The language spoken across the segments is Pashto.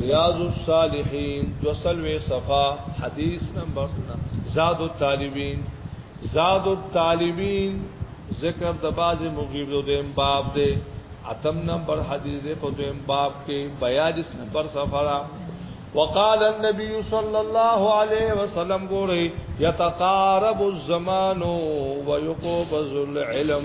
ریاض الصالحین دو سلوی صفا حدیث نمبر زاد الطالبین زاد الطالبین ذکر د باز مغیب دو دیم باب دے اتم نمبر حدیث دے پا دویم باب کے بیادس نمبر صفحہ وقال النبي صلى الله عليه وسلم ګوري يتقارب الزمان ويقبض العلم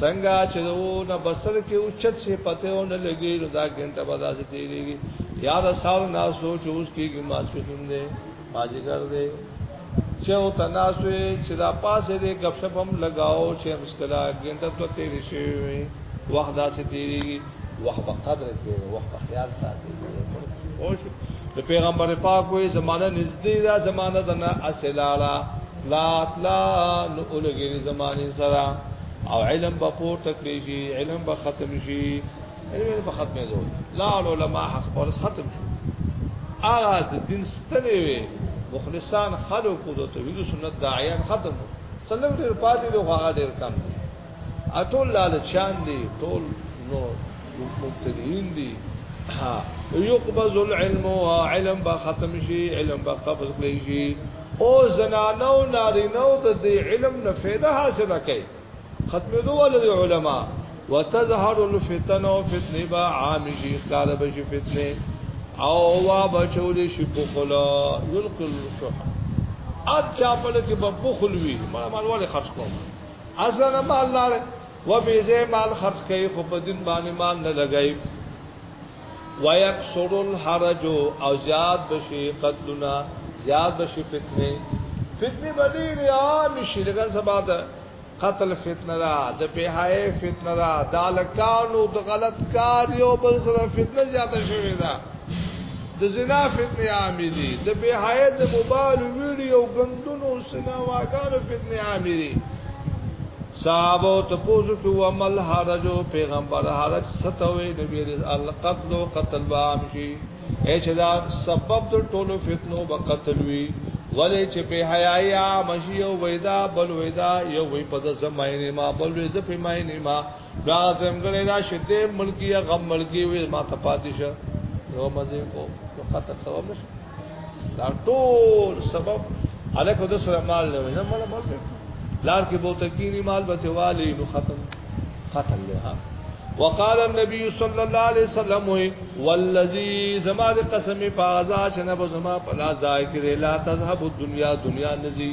څنګه چې وو نه بسر کې او چت شي پته او نه لګي نو دا ګنټه به داسې تیریږي یا د سال نه سوچ اوس کېږي ماس په کوم دی ماجګر دی چې او تناسوي چې دا پاسه دې غفشپ هم لگاو چې مسکلا ګنټه تو تیرې شي وخت داسې تیریږي وخت په قدر کې وخت په خیال ساتي او شو د پیغمبر پاک وې زمانہ نږدې دا زمانہ د نه اصلاله لا لا نو لګي زمانه سره او علم به پور تکلی شي علم به ختم شي علم به ختم شي لا علماء حق پر ختم شي اغه د دین ستنې وي مخلصان خلق او د توحید سنت داعیان ختم سلام ډیر پاتې له هغه ډیر کم دي اټول لالچان دي ټول نو مبتدیین دي یقبض العلم علم با ختم شي علم با قبض کړی شي او زنانو نارینو د دې علم نه فایده حاصله کوي ختمې دوه لري علما وتظهر الفتن او فتنه با عام شي کار به شي فتنه او وا بچول شي په خلا یلقل شح اچا په لکه په بخل وی ما مالواله خرج کوم اصلا مال لار و بیزه مال خرج کوي خو په دین باندې مال نه لګای ويكسر الحرج او زیاد بشي قتلنا زیاد بشي فتنه فتنه بدی ریا مشي لګن سبا ده قتل فتنه دا د بهای فتنه دا د الکانو د غلط کار یو بل سره فتنه زیاته شوې ده د زنا فتنه عامې دي د بهای د موبایل ویډیو غندونو او سینماګانو فتنه عامې دي صحابه ته پوزو کې و عمل حرجو پیغمبر حرج ستوي نبی رسول الله قتل او قتل عام شي اې چې دا سبب د ټولو فتنو به قتل وي ولې چې به حیایا مشي او وېدا بل وېدا یو وې په ځماینه ما بل وې زفه ماینه ما دا زم غلې دا شته ملکی یا غم ملکی وي ما ته پاتې شه یو مزه کو نو خاطر سبب نشه دا ټول سبب الک د سره مال نه نه مال مال لار کې بہت کینی مال بته والی نو ختم ختم له ها وقال النبي صلى الله عليه وسلم والذي زما د قسم په ازا شنه به زما په لا ځای کې لا تذهب الدنيا دنیا نزي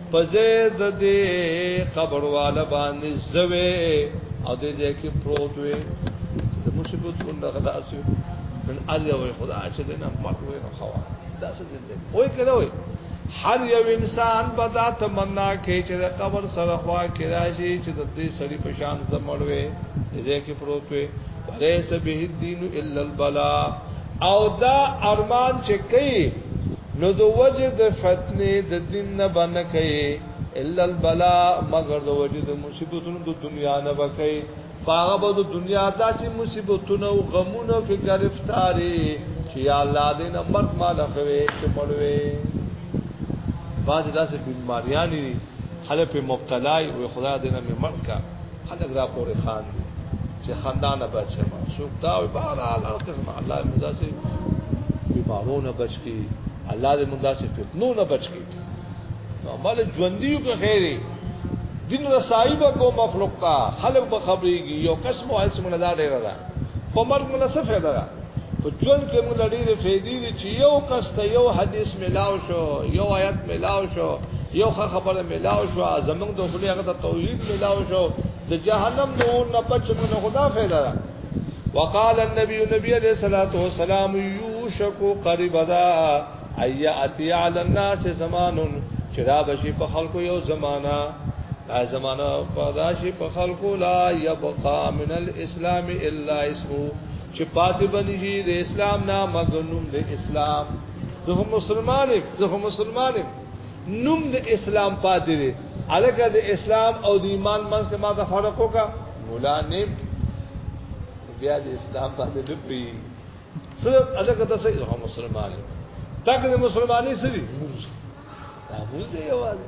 پزید دې قبر والا باندې زوي او دې دې کې پروت وي د مصیبت څخه خلاص وي من اجل وي خدا چې دې نه مرګ وي نو خوا دا څه زندګي وای کړه وای هر یو انسان په دا تمنا کې چې د قبر سره خوا کې راشي چې د دې سړي په شان زمړ وي دې کې پروت وي وليس به الدين الا البلاء او دا ارمان چې کوي نو د وجه د فتنه د دین نه بنه کوي الا البلاء مگر د وجه د مصیبتونو د دنیا نه بکای پاغه به د دنیا داسې مصیبتونه او غمونه کې گرفتاری چې یا الله دې نه مرګ مال خوي چې مړوي باز داسې بیماریاں دي حلف مبتلا وي خدا دې نه مرګ کا خلک را پورې خان دي چې خاندان بچي ما شوک دا او بار الله قسم الله مداسي بیمارونه بچي الله دې مداسي فتنو نه بچي نو مال ژوندۍ په خیره دین رسایب کو مخلوق تا خلق بخبريږي یو قسم او اسم نه دا ډیر ده په مرګ مله څه فائدہ ده په ژوند کې موږ ډېرې فائدې دي چې یو کس ته یو حدیث ملاو شو یو آیت ملاو شو یو خبره ملاو شو زمونږ د خپل هغه توحید ملاو شو د جهنم د اور نه بچ موږ خدا فائدہ ده وقال النبي نبی علیہ الصلوۃ والسلام یوشک قریب ذا ایا اتی علی الناس زمان چرا بشی په خلکو یو زمانہ دا زمانہ په داشي په خلکو لا یبقى من الاسلام الا اسمه چې پاتې بنشي د اسلام نه مګر نوم د اسلام زه هم مسلمان یم زه هم مسلمان یم نوم د اسلام پاتې دی الکه د اسلام او د ایمان منځ کې ما ته فرق وکا مولا نیم بیا د اسلام باندې نه پی صرف الکه تاسو یو مسلمان تک د مسلمانۍ سری دا موږ دی یوازې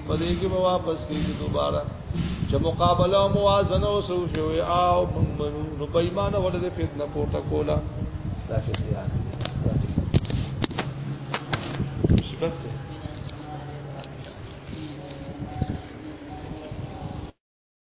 په دې کې به واپس کیږي دوباره چې مقابله او موازنه وسو شوی او موږ منو نو په ایمان ور دې فتنه پورته کولا دا فتنه مصیبت